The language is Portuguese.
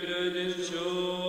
grande joias.